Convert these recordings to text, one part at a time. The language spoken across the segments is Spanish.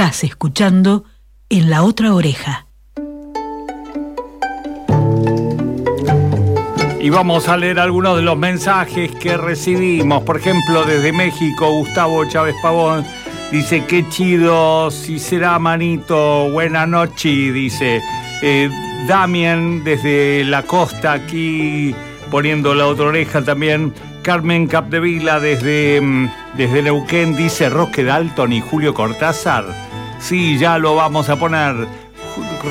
Estás escuchando en la otra oreja. Y vamos a leer algunos de los mensajes que recibimos. Por ejemplo, desde México, Gustavo Chávez Pavón dice, qué chido, si será manito, buena noche, dice. Eh, Damien desde la costa aquí poniendo la otra oreja también. Carmen Capdevila desde, mm, desde Neuquén dice Roque Dalton y Julio Cortázar. Sí, ya lo vamos a poner.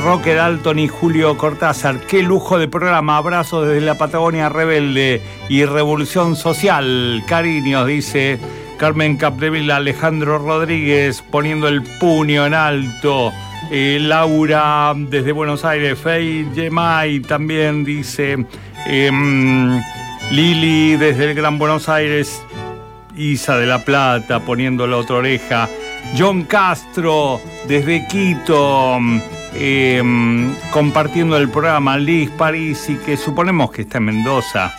Roque Dalton y Julio Cortázar. Qué lujo de programa. Abrazo desde la Patagonia Rebelde y Revolución Social. Cariños, dice Carmen Capdevila, Alejandro Rodríguez poniendo el puño en alto. Eh, Laura desde Buenos Aires, Fey Gemay también dice. Em, Lili desde el Gran Buenos Aires. Isa de la Plata poniendo la otra oreja. John Castro desde Quito. Em, compartiendo el programa Liz París y que suponemos que está en Mendoza,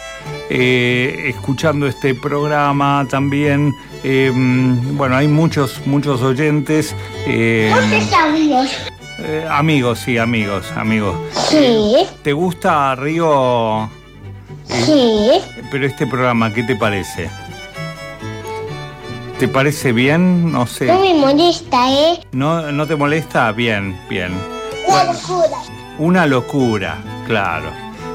eh, escuchando este programa también. Em, bueno, hay muchos, muchos oyentes. Eh, amigos? Eh, amigos, sí, amigos, amigos. Sí. ¿Te gusta Río? Sí. Pero este programa, ¿qué te parece? ¿Te parece bien? No sé. No me molesta, ¿eh? ¿No, no te molesta? Bien, bien. Una locura. Una locura, claro.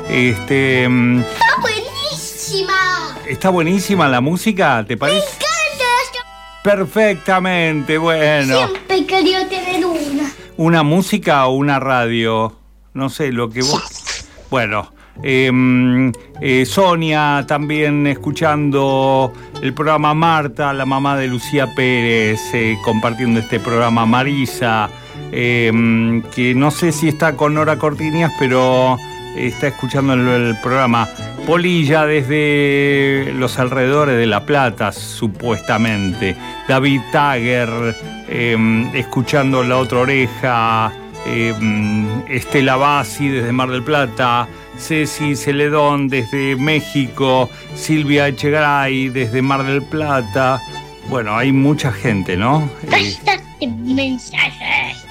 Este. mm, ¡Está buenísima! ¿Está buenísima la música? ¿Te Me parece? encanta. Perfectamente, bueno. Siempre querido tener una. ¿Una música o una radio? No sé, lo que vos... Bueno, em, eh, Sonia también escuchando el programa Marta, la mamá de Lucía Pérez, eh, compartiendo este programa Marisa, em, que no sé si está con Nora Cortinias, pero está escuchando el, programa. Polilla desde los alrededores de La Plata, supuestamente. David Tagger em, escuchando La Otra Oreja. em, Estela Bassi desde Mar del Plata. Ceci Celedón desde México. Silvia Echegaray desde Mar del Plata. Bueno, hay mucha gente, ¿no? Eh, Bastante mensajes.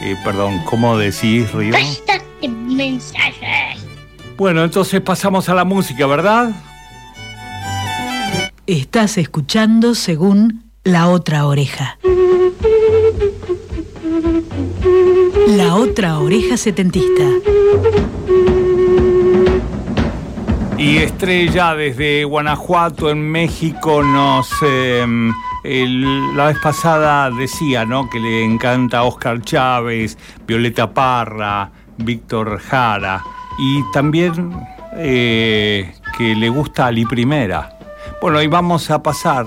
eh, perdón, ¿cómo decís, Río? Bastante mensajes. Bueno, entonces pasamos a la música, ¿verdad? Estás escuchando según la otra oreja. La otra oreja setentista. Y Estrella desde Guanajuato, en México, nos. el- la vez pasada decía, ¿no? Que le encanta Oscar Chávez, Violeta Parra, Víctor Jara. Y también eh, que le gusta Ali Primera. Bueno, y vamos a pasar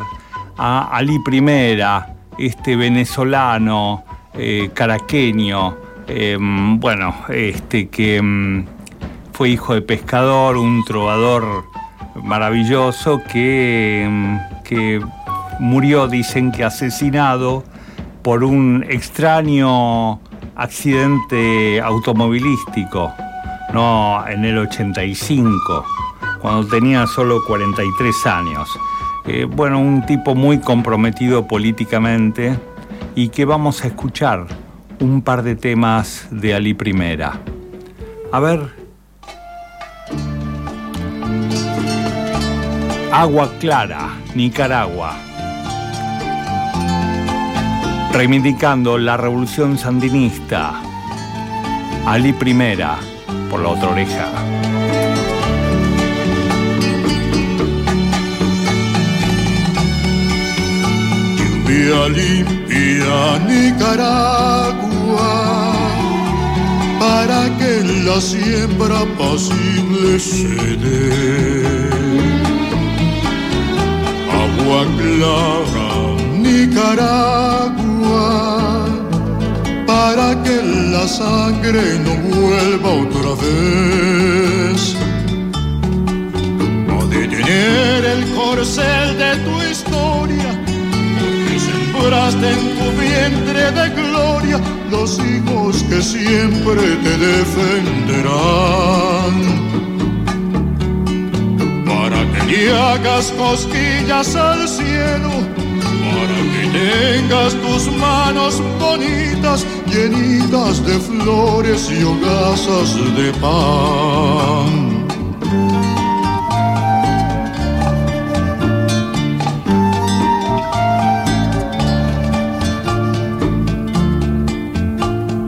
a Ali Primera, este venezolano, eh, caraqueño, eh, bueno, este que. Fue hijo de pescador, un trovador maravilloso que, mm, que murió, dicen que asesinado por un extraño accidente automovilístico, no en el 85, cuando tenía solo 43 años. Eh, bueno, un tipo muy comprometido políticamente y que vamos a escuchar un par de temas de Ali Primera. A ver, Agua Clara, Nicaragua. Reivindicando la revolución sandinista. Ali Primera, por la otra oreja. Lluvia limpia Nicaragua para que la siembra pasible se dé. Agua clara Nicaragua para que la sangre no vuelva otra vez a detener el corcel de tu historia porque sembraste en tu vientre de gloria los hijos que siempre te defenderán. Le hagas cosquillas al cielo, para que tengas tus manos bonitas llenitas de flores y hogazas de pan.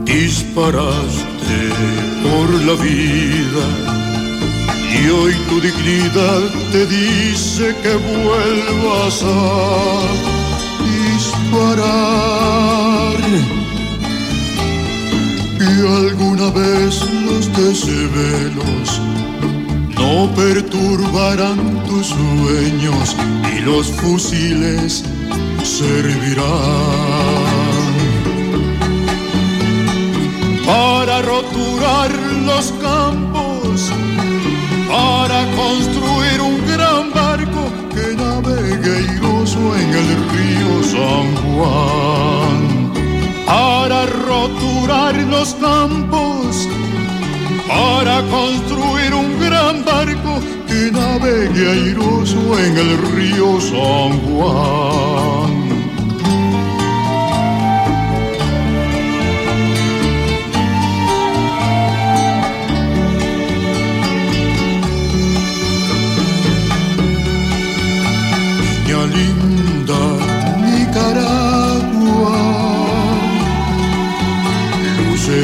Disparaste por la vida y hoy tu dignidad te dice que vuelvas a parar. Y alguna vez los desvelos no perturbarán tus sueños y los fusiles servirán para roturar los campos, para construir un gran barco que navegue en el río San Juan para roturar los campos, para construir un gran barco que navegue airoso en el río San Juan.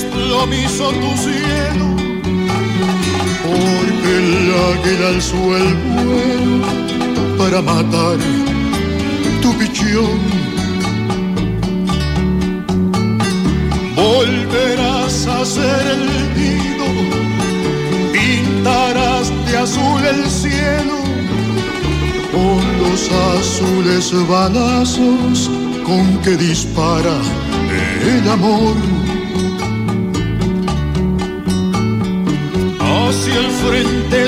Que si es plomizo tu cielo, porque el águila alzó el vuelo para matar tu pichón. Volverás a ser el nido, pintarás de azul el cielo con los azules balazos con que dispara el amor.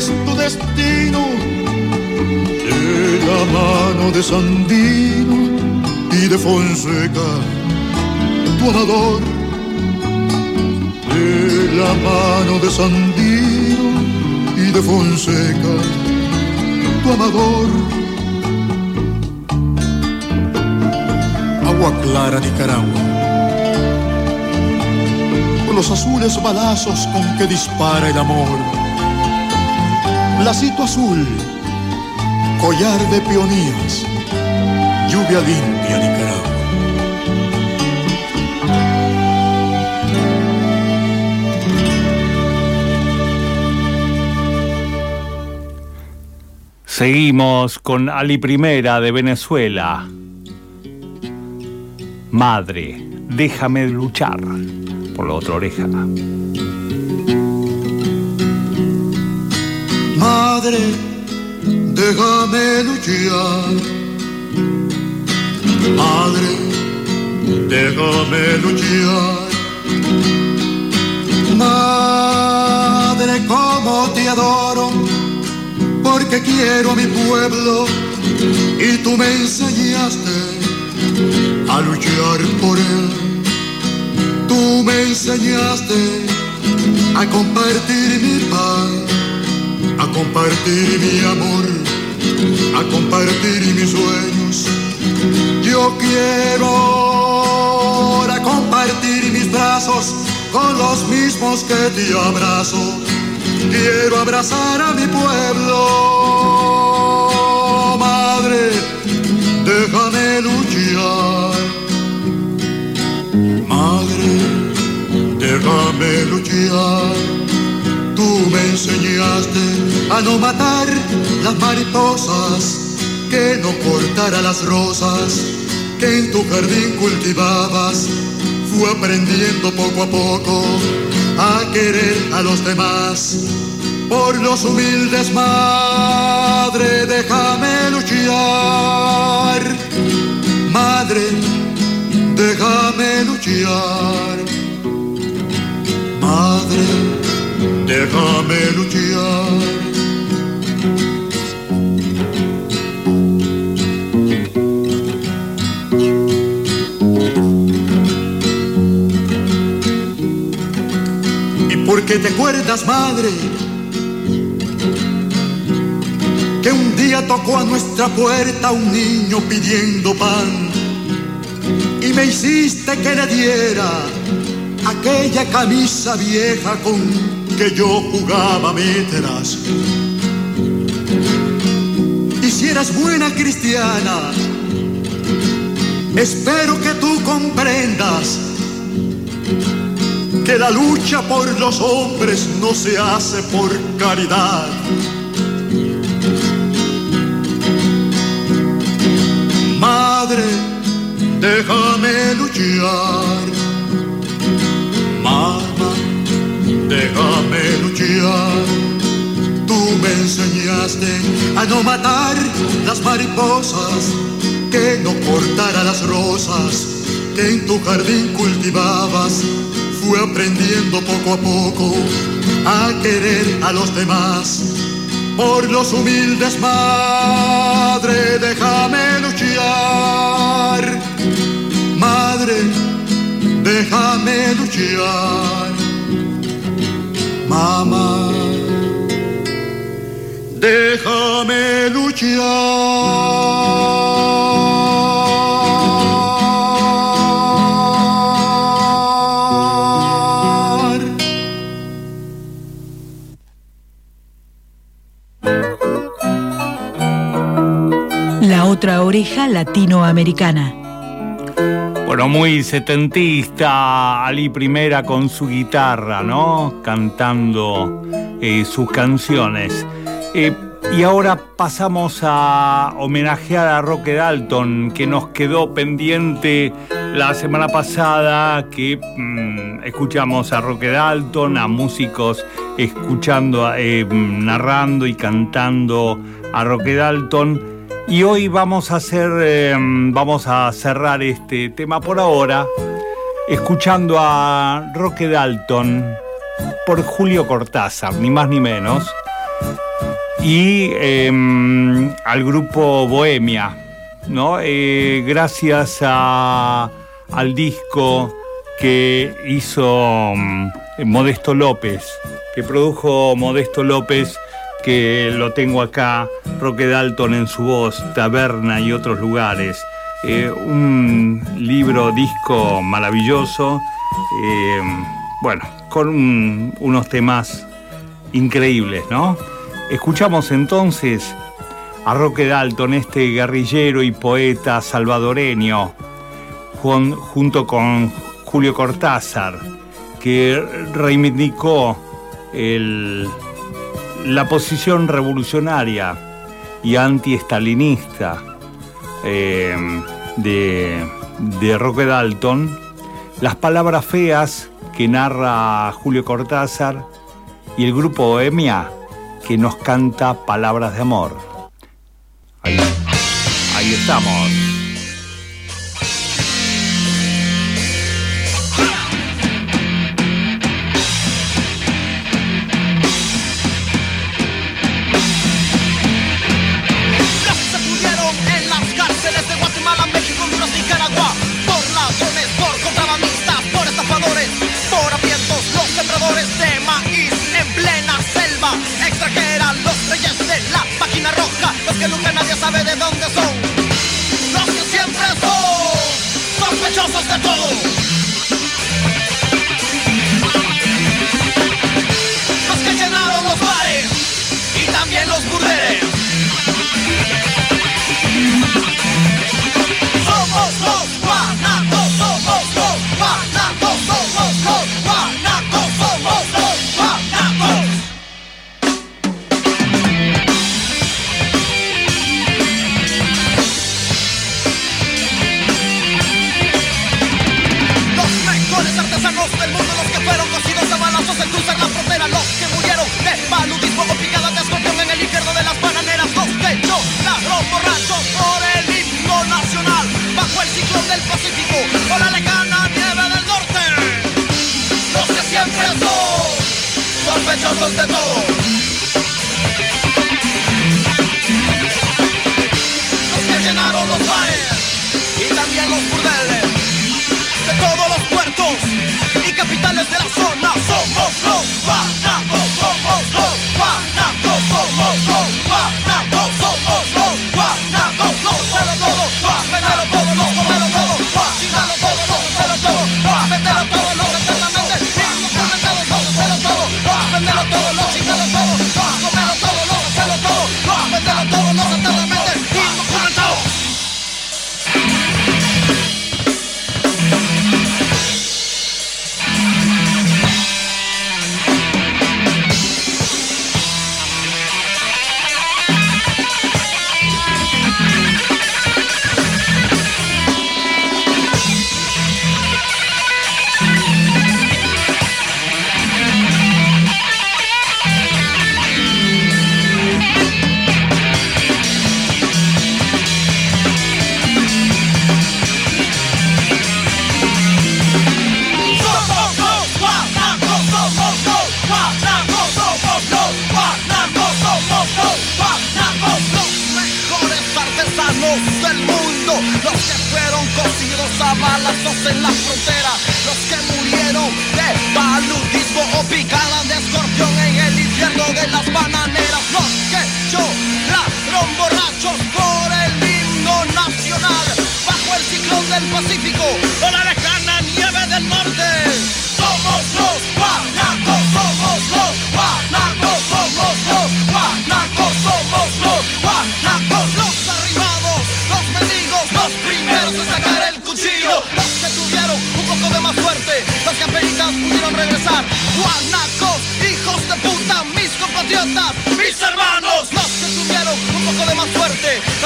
Tu destino la mano de Sandino y de Fonseca, tu amador. De la mano de Sandino y de Fonseca, tu amador. Agua clara Nicaragua, los azules balazos con que dispara el amor. Lacito azul collar de peonías, lluvia limpia Nicaragua. Seguimos con Ali Primera de Venezuela. Madre, déjame luchar por la otra oreja. Madre, déjame luchar. Madre, déjame luchar. Madre, como te adoro, porque quiero a mi pueblo y tú me enseñaste a luchar por él. Tú me enseñaste a compartir mi paz, a compartir mi amor a compartir mis sueños. Yo quiero ahora compartir mis brazos con los mismos que te abrazo. Quiero abrazar a mi pueblo, madre, déjame luchar. Madre, déjame luchar Tú me enseñaste a no matar las mariposas, que no cortara las rosas que en tu jardín cultivabas. Fui aprendiendo poco a poco a querer a los demás, por los humildes, madre, déjame luchar. Madre, déjame luchar. Madre, déjame luchar. porque te acuerdas, madre, que un día tocó a nuestra puerta un niño pidiendo pan y me hiciste que le diera aquella camisa vieja con que yo jugaba meteras. Y si eras buena cristiana, espero que tú comprendas que la lucha por los hombres no se hace por caridad. Madre, déjame luchar. Déjame luchar. Tú me enseñaste a no matar las mariposas, que no cortara las rosas que en tu jardín cultivabas fue aprendiendo poco a poco a querer a los demás. Por los humildes, madre, déjame luchar. Madre, déjame luchar. Mamá, déjame luchar. otra oreja latinoamericana. Bueno, muy setentista, Ali Primera con su guitarra, ¿no? Cantando eh, sus canciones. Eh, y ahora pasamos a homenajear a Roque Dalton, que nos quedó pendiente la semana pasada, que mm, escuchamos a Roque Dalton, a músicos escuchando, eh, narrando y cantando a Roque Dalton. Y hoy vamos a hacer, em, vamos a cerrar este tema por ahora, escuchando a Roque Dalton por Julio Cortázar, ni más ni menos, y em, al grupo Bohemia, ¿no? Eh, gracias al disco que hizo em, Modesto López, que produjo Modesto López que lo tengo acá, Roque Dalton en su voz, Taberna y otros lugares. Eh, un libro, disco maravilloso, eh, bueno, con unos temas increíbles, ¿no? Escuchamos entonces a Roque Dalton, este guerrillero y poeta salvadoreño, junto con Julio Cortázar, que reivindicó el la posición revolucionaria y anti-estalinista eh, de, de Roque Dalton, las palabras feas que narra Julio Cortázar y el grupo Bohemia que nos canta palabras de amor. Ahí estamos.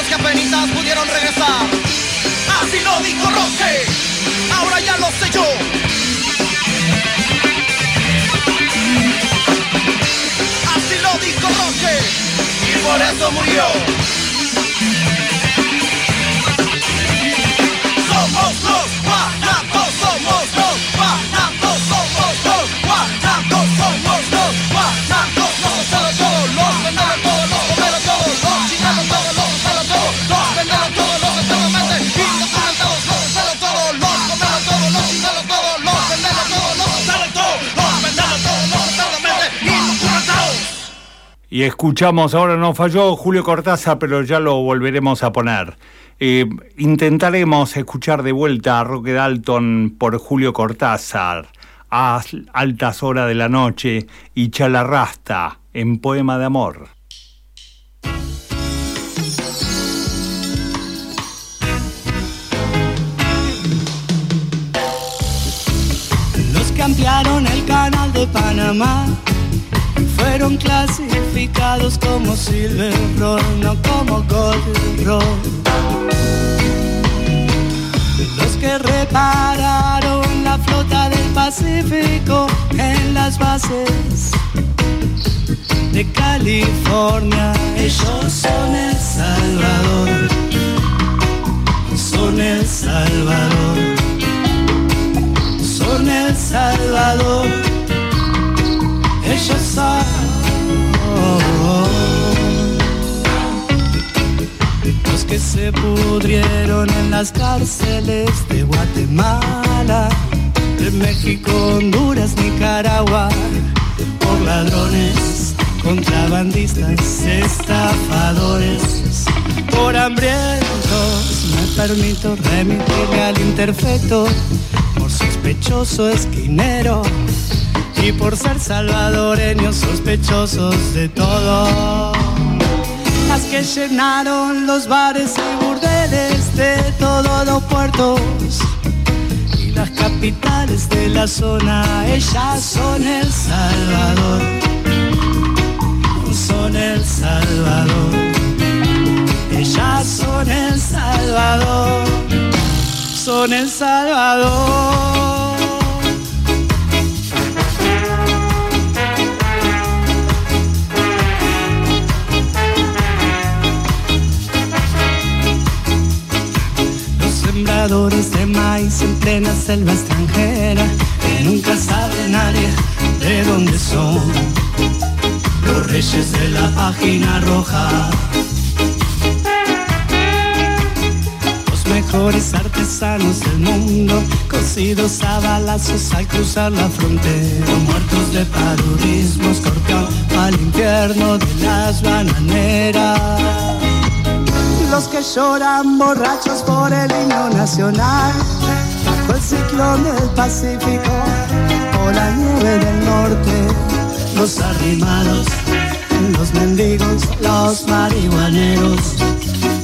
Que apenas pudieron regresar. Así lo dijo Roque, ahora ya lo sé yo. Así lo dijo Roque, y por eso murió. Y escuchamos, ahora no falló Julio Cortázar, pero ya lo volveremos a poner. Eh, intentaremos escuchar de vuelta a Roque Dalton por Julio Cortázar a altas horas de la noche y Chalarrasta en Poema de Amor. Los que ampliaron el canal de Panamá fueron clasificados como Silver Roll, no como Gold Roll. Los que repararon la flota del Pacífico en las bases de California, ellos son El se pudrieron en las cárceles de Guatemala, de México, Honduras, Nicaragua, por ladrones, contrabandistas, estafadores, por hambrientos. Me permito remitirme al imperfecto por sospechoso esquinero y por ser salvadoreños sospechosos de todo. Que llenaron los bares y burdeles de todos los puertos. Y las capitales de la zona, ellas son El Salvador, son El Salvador, ellas son El Salvador, son El Salvador. De maíz en plena selva extranjera, que nunca sabe nadie de dónde son. los reyes de la página roja. Los mejores artesanos del mundo, cocidos a balazos al cruzar la frontera, muertos de paludismo, escorpión al infierno de las bananeras. Los que lloran borrachos por el himno nacional, bajo el ciclón del Pacífico, o la nieve del norte, los arrimados, los mendigos, los marihuaneros,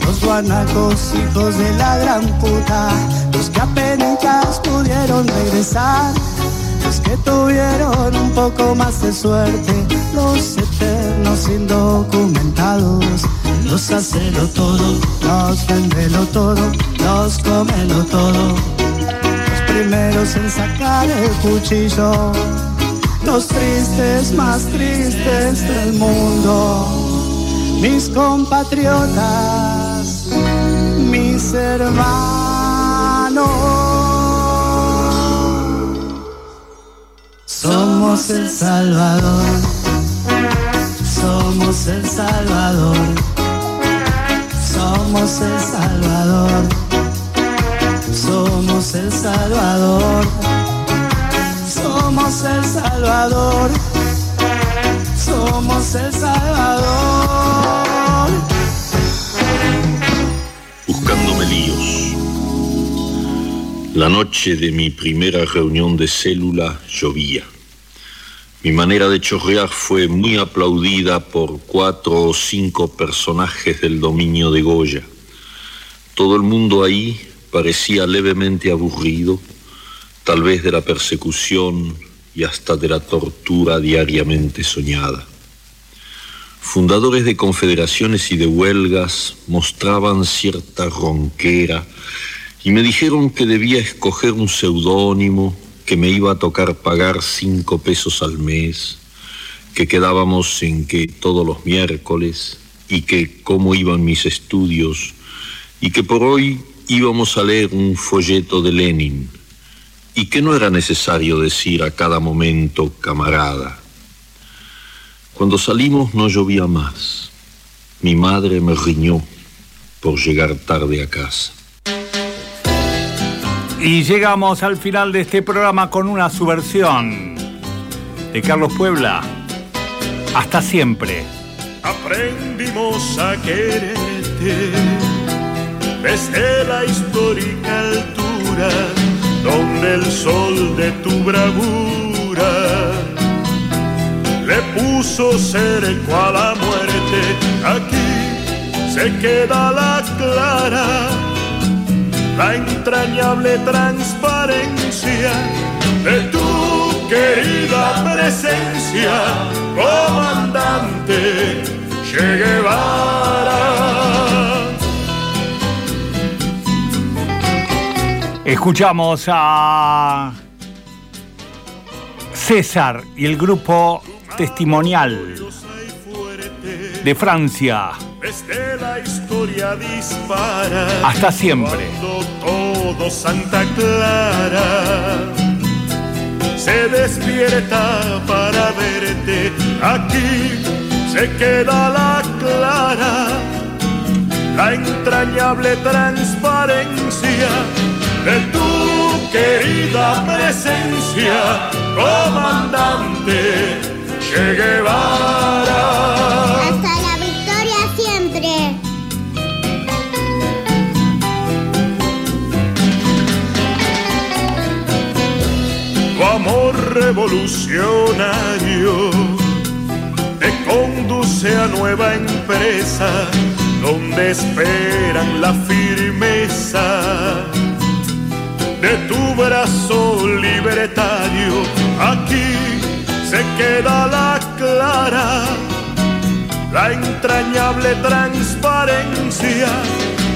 los guanacos, hijos de la gran puta, los que apenas pudieron regresar, los que tuvieron un poco más de suerte, los eternos indocumentados, los hacelo todo, los vendelo todo, los comelo todo, los primeros en sacar el cuchillo. Los tristes más tristes del mundo, mis compatriotas, mis hermanos. Somos el Salvador, somos el Salvador, somos el Salvador, somos el Salvador. Somos el Salvador, somos el Salvador. Buscándome líos. La noche de mi primera reunión de célula llovía. Mi manera de chorrear fue muy aplaudida por cuatro o cinco personajes del dominio de Goya. Todo el mundo ahí parecía levemente aburrido tal vez de la persecución y hasta de la tortura diariamente soñada. Fundadores de confederaciones y de huelgas mostraban cierta ronquera y me dijeron que debía escoger un seudónimo, que me iba a tocar pagar cinco pesos al mes, que quedábamos en que todos los miércoles y que cómo iban mis estudios y que por hoy íbamos a leer un folleto de Lenin y que no era necesario decir a cada momento camarada. Cuando salimos no llovía más. Mi madre me riñó por llegar tarde a casa. Y llegamos al final de este programa con una subversión de Carlos Puebla. Hasta siempre. Aprendimos a quererte desde la histórica altura donde el sol de tu bravura le puso cerco a la muerte. Aquí se queda la clara, la entrañable transparencia de tu querida presencia, comandante Che Guevara. Escuchamos a César y el grupo testimonial de Francia. Desde la historia dispara. Hasta siempre. Todo Santa Clara se despierta para verte. Aquí se queda la clara, la entrañable transparencia de tu querida presencia, comandante Che Guevara. Amor revolucionario te conduce a nueva empresa donde esperan la firmeza de tu brazo libertario. Aquí se queda la clara, la entrañable transparencia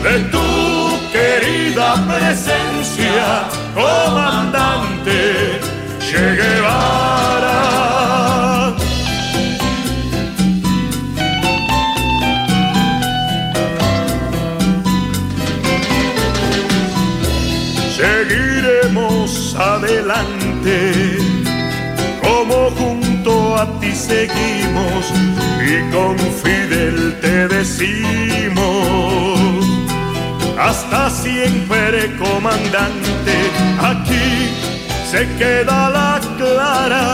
de tu querida presencia, comandante Che. Seguiremos adelante como junto a ti seguimos y con Fidel te decimos. Hasta siempre, comandante, aquí se queda la clara,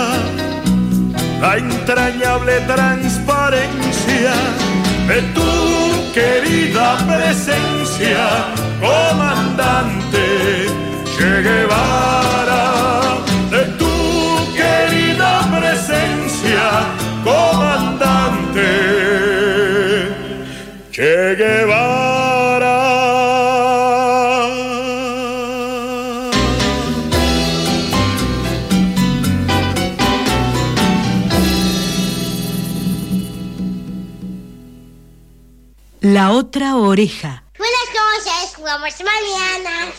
la entrañable transparencia de tu querida presencia, comandante Che Guevara, de tu querida presencia, comandante otra oreja. Buenas noches, jugamos mañana.